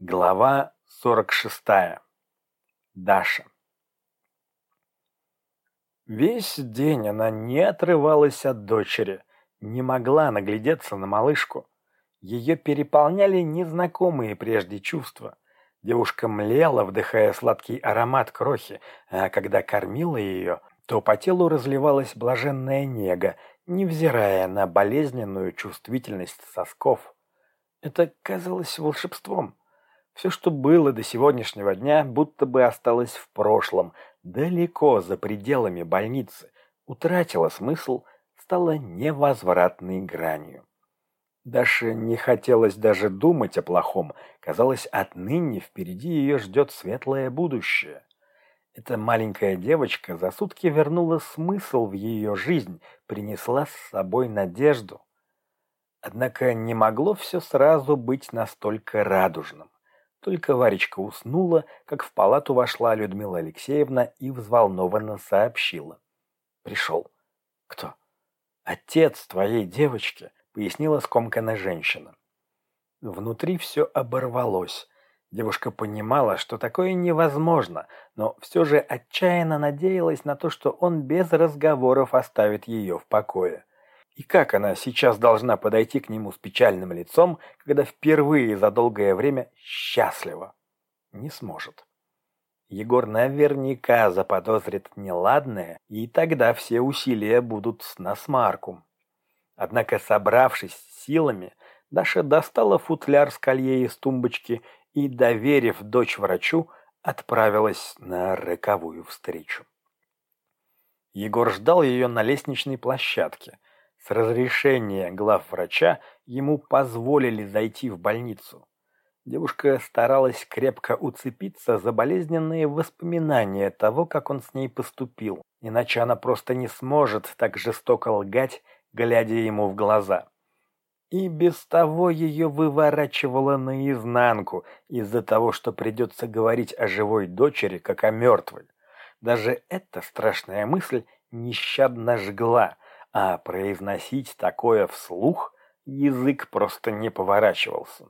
Глава 46. Даша. Весь день она не отрывалась от дочери, не могла наглядеться на малышку. Ее переполняли незнакомые прежде чувства. Девушка млела, вдыхая сладкий аромат крохи, а когда кормила ее, то по телу разливалась блаженная нега, невзирая на болезненную чувствительность сосков. Это казалось волшебством. Все, что было до сегодняшнего дня, будто бы осталось в прошлом, далеко за пределами больницы, утратило смысл, стало невозвратной гранью. Даше не хотелось даже думать о плохом, казалось, отныне впереди ее ждет светлое будущее. Эта маленькая девочка за сутки вернула смысл в ее жизнь, принесла с собой надежду. Однако не могло все сразу быть настолько радужным. Только Варечка уснула, как в палату вошла Людмила Алексеевна и взволнованно сообщила. «Пришел». «Кто?» «Отец твоей девочки», — пояснила скомканная женщина. Внутри все оборвалось. Девушка понимала, что такое невозможно, но все же отчаянно надеялась на то, что он без разговоров оставит ее в покое. И как она сейчас должна подойти к нему с печальным лицом, когда впервые за долгое время счастлива? Не сможет. Егор наверняка заподозрит неладное, и тогда все усилия будут с насмарку. Однако, собравшись силами, Даша достала футляр с колье из тумбочки и, доверив дочь врачу, отправилась на роковую встречу. Егор ждал ее на лестничной площадке – с разрешения главврача ему позволили зайти в больницу. Девушка старалась крепко уцепиться за болезненные воспоминания того, как он с ней поступил, иначе она просто не сможет так жестоко лгать, глядя ему в глаза. И без того ее выворачивало наизнанку из-за того, что придется говорить о живой дочери, как о мертвой. Даже эта страшная мысль нещадно жгла – а произносить такое вслух язык просто не поворачивался.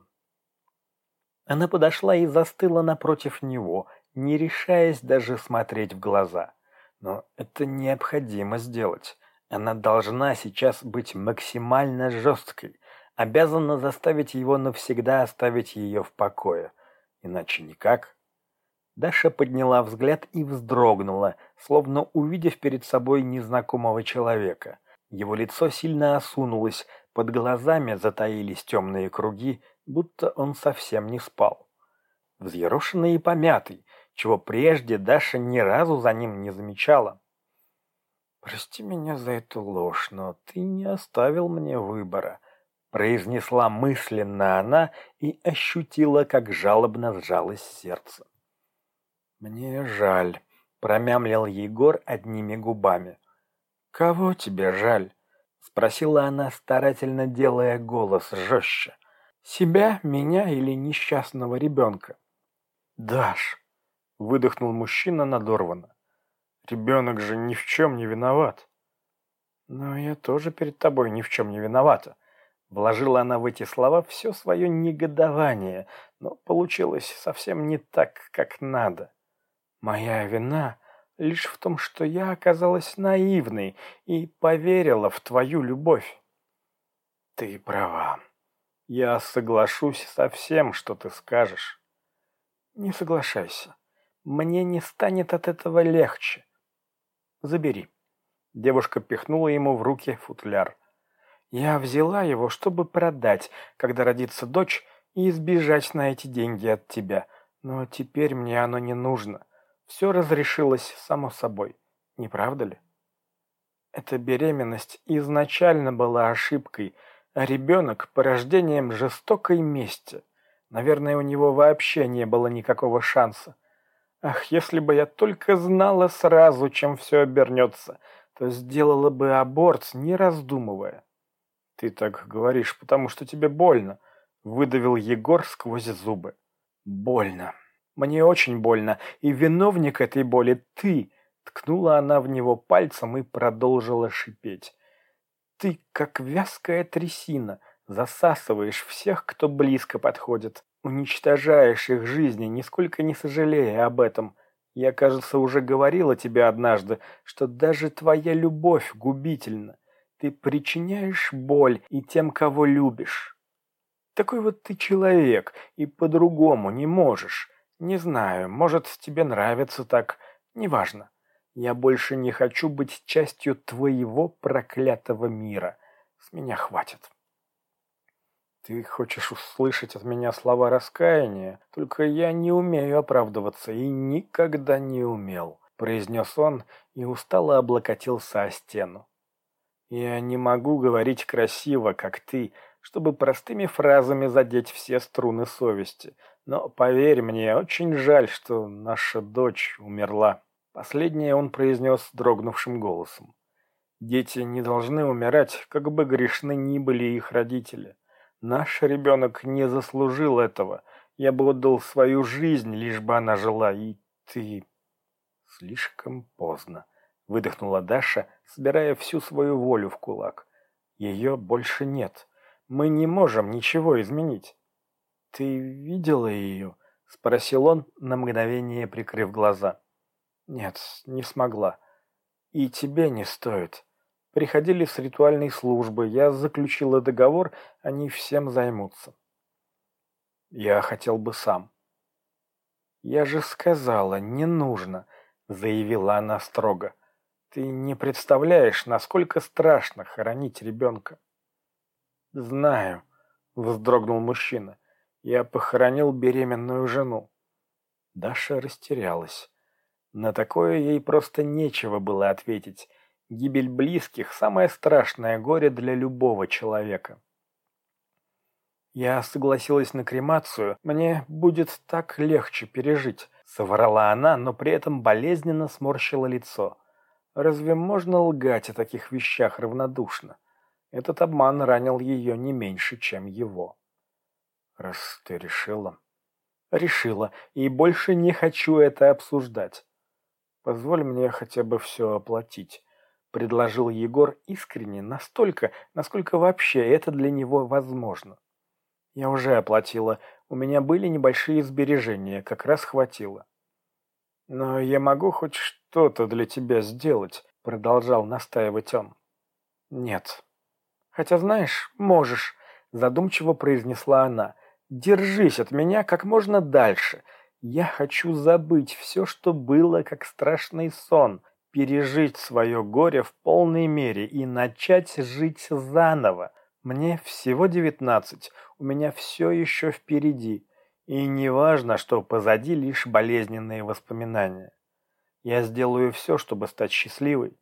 Она подошла и застыла напротив него, не решаясь даже смотреть в глаза. Но это необходимо сделать. Она должна сейчас быть максимально жесткой, обязана заставить его навсегда оставить ее в покое. Иначе никак. Даша подняла взгляд и вздрогнула, словно увидев перед собой незнакомого человека – его лицо сильно осунулось, под глазами затаились темные круги, будто он совсем не спал. Взъерошенный и помятый, чего прежде Даша ни разу за ним не замечала. «Прости меня за эту ложь, но ты не оставил мне выбора», произнесла мысленно она и ощутила, как жалобно сжалось сердце. «Мне жаль», — промямлил Егор одними губами. «Кого тебе жаль?» — спросила она, старательно делая голос жестче. «Себя, меня или несчастного ребенка?» «Даш!» — выдохнул мужчина надорванно. «Ребенок же ни в чем не виноват». «Но я тоже перед тобой ни в чем не виновата». Вложила она в эти слова все свое негодование, но получилось совсем не так, как надо. «Моя вина...» лишь в том, что я оказалась наивной и поверила в твою любовь. Ты права. Я соглашусь со всем, что ты скажешь. Не соглашайся. Мне не станет от этого легче. Забери. Девушка пихнула ему в руки футляр. Я взяла его, чтобы продать, когда родится дочь, и избежать на эти деньги от тебя. Но теперь мне оно не нужно. Все разрешилось само собой, не правда ли? Эта беременность изначально была ошибкой, а ребенок – порождением жестокой мести. Наверное, у него вообще не было никакого шанса. Ах, если бы я только знала сразу, чем все обернется, то сделала бы аборт, не раздумывая. Ты так говоришь, потому что тебе больно, выдавил Егор сквозь зубы. Больно. Мне очень больно, и виновник этой боли ты!» Ткнула она в него пальцем и продолжила шипеть. «Ты как вязкая трясина, засасываешь всех, кто близко подходит, уничтожаешь их жизни, нисколько не сожалея об этом. Я, кажется, уже говорила тебе однажды, что даже твоя любовь губительна. Ты причиняешь боль и тем, кого любишь. Такой вот ты человек, и по-другому не можешь. Не знаю, может, тебе нравится так, неважно. Я больше не хочу быть частью твоего проклятого мира. С меня хватит. Ты хочешь услышать от меня слова раскаяния, только я не умею оправдываться и никогда не умел, произнес он и устало облокотился о стену. Я не могу говорить красиво, как ты, чтобы простыми фразами задеть все струны совести. Но поверь мне, очень жаль, что наша дочь умерла. Последнее он произнес дрогнувшим голосом. Дети не должны умирать, как бы грешны ни были их родители. Наш ребенок не заслужил этого. Я бы отдал свою жизнь, лишь бы она жила, и ты... Слишком поздно выдохнула Даша, собирая всю свою волю в кулак. Ее больше нет. Мы не можем ничего изменить. Ты видела ее? Спросил он, на мгновение прикрыв глаза. Нет, не смогла. И тебе не стоит. Приходили с ритуальной службы, я заключила договор, они всем займутся. Я хотел бы сам. Я же сказала, не нужно, заявила она строго. Ты не представляешь, насколько страшно хоронить ребенка. Знаю, вздрогнул мужчина. Я похоронил беременную жену. Даша растерялась. На такое ей просто нечего было ответить. Гибель близких – самое страшное горе для любого человека. «Я согласилась на кремацию, мне будет так легче пережить», – соврала она, но при этом болезненно сморщила лицо. Разве можно лгать о таких вещах равнодушно? Этот обман ранил ее не меньше, чем его. Раз ты решила... Решила, и больше не хочу это обсуждать. Позволь мне хотя бы все оплатить, предложил Егор искренне, настолько, насколько вообще это для него возможно. Я уже оплатила, у меня были небольшие сбережения, как раз хватило. «Но я могу хоть что-то для тебя сделать», — продолжал настаивать он. «Нет». «Хотя, знаешь, можешь», — задумчиво произнесла она. «Держись от меня как можно дальше. Я хочу забыть все, что было, как страшный сон, пережить свое горе в полной мере и начать жить заново. Мне всего девятнадцать, у меня все еще впереди. И не важно, что позади лишь болезненные воспоминания. Я сделаю все, чтобы стать счастливой.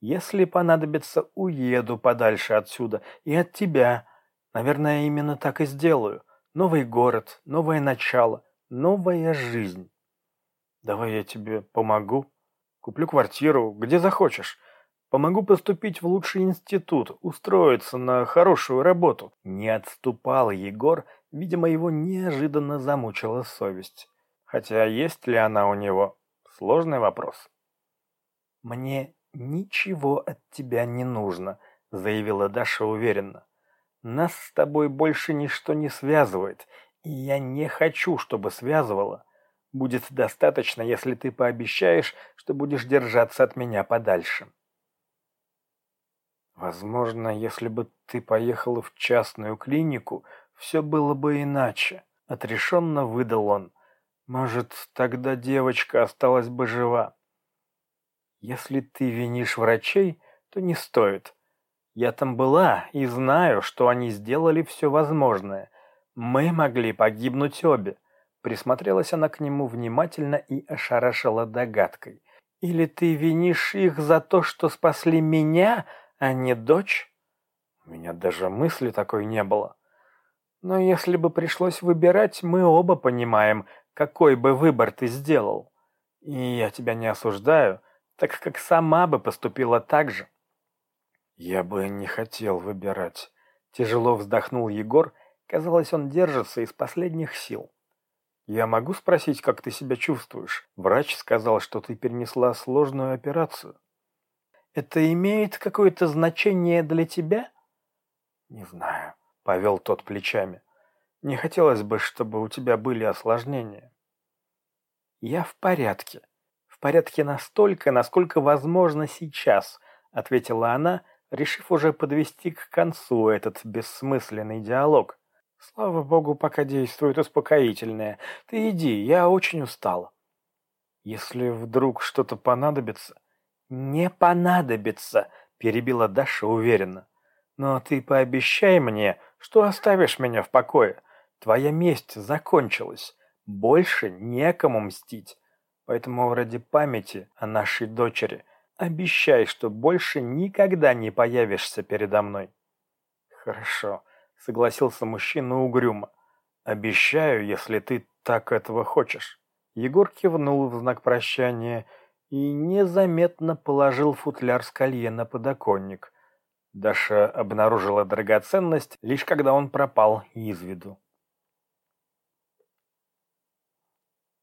Если понадобится, уеду подальше отсюда и от тебя. Наверное, именно так и сделаю. Новый город, новое начало, новая жизнь. Давай я тебе помогу. Куплю квартиру, где захочешь. Помогу поступить в лучший институт, устроиться на хорошую работу. Не отступал Егор, видимо, его неожиданно замучила совесть. Хотя есть ли она у него? Сложный вопрос. Мне ничего от тебя не нужно, заявила Даша уверенно. Нас с тобой больше ничто не связывает, и я не хочу, чтобы связывало. Будет достаточно, если ты пообещаешь, что будешь держаться от меня подальше. Возможно, если бы ты поехала в частную клинику, все было бы иначе. Отрешенно выдал он. Может, тогда девочка осталась бы жива. Если ты винишь врачей, то не стоит. Я там была и знаю, что они сделали все возможное. Мы могли погибнуть обе. Присмотрелась она к нему внимательно и ошарашила догадкой. Или ты винишь их за то, что спасли меня, а не дочь? У меня даже мысли такой не было. Но если бы пришлось выбирать, мы оба понимаем, какой бы выбор ты сделал. И я тебя не осуждаю, так как сама бы поступила так же. Я бы не хотел выбирать. Тяжело вздохнул Егор. Казалось, он держится из последних сил. «Я могу спросить, как ты себя чувствуешь? Врач сказал, что ты перенесла сложную операцию». Это имеет какое-то значение для тебя? Не знаю, повел тот плечами. Не хотелось бы, чтобы у тебя были осложнения. Я в порядке. В порядке настолько, насколько возможно сейчас, ответила она, решив уже подвести к концу этот бессмысленный диалог. Слава богу, пока действует успокоительное. Ты иди, я очень устала. Если вдруг что-то понадобится... Не понадобится, перебила Даша уверенно. Но ты пообещай мне, что оставишь меня в покое. Твоя месть закончилась. Больше некому мстить. Поэтому ради памяти о нашей дочери обещай, что больше никогда не появишься передо мной. Хорошо согласился мужчина угрюмо. «Обещаю, если ты так этого хочешь». Егор кивнул в знак прощания и незаметно положил футляр с колье на подоконник. Даша обнаружила драгоценность, лишь когда он пропал из виду.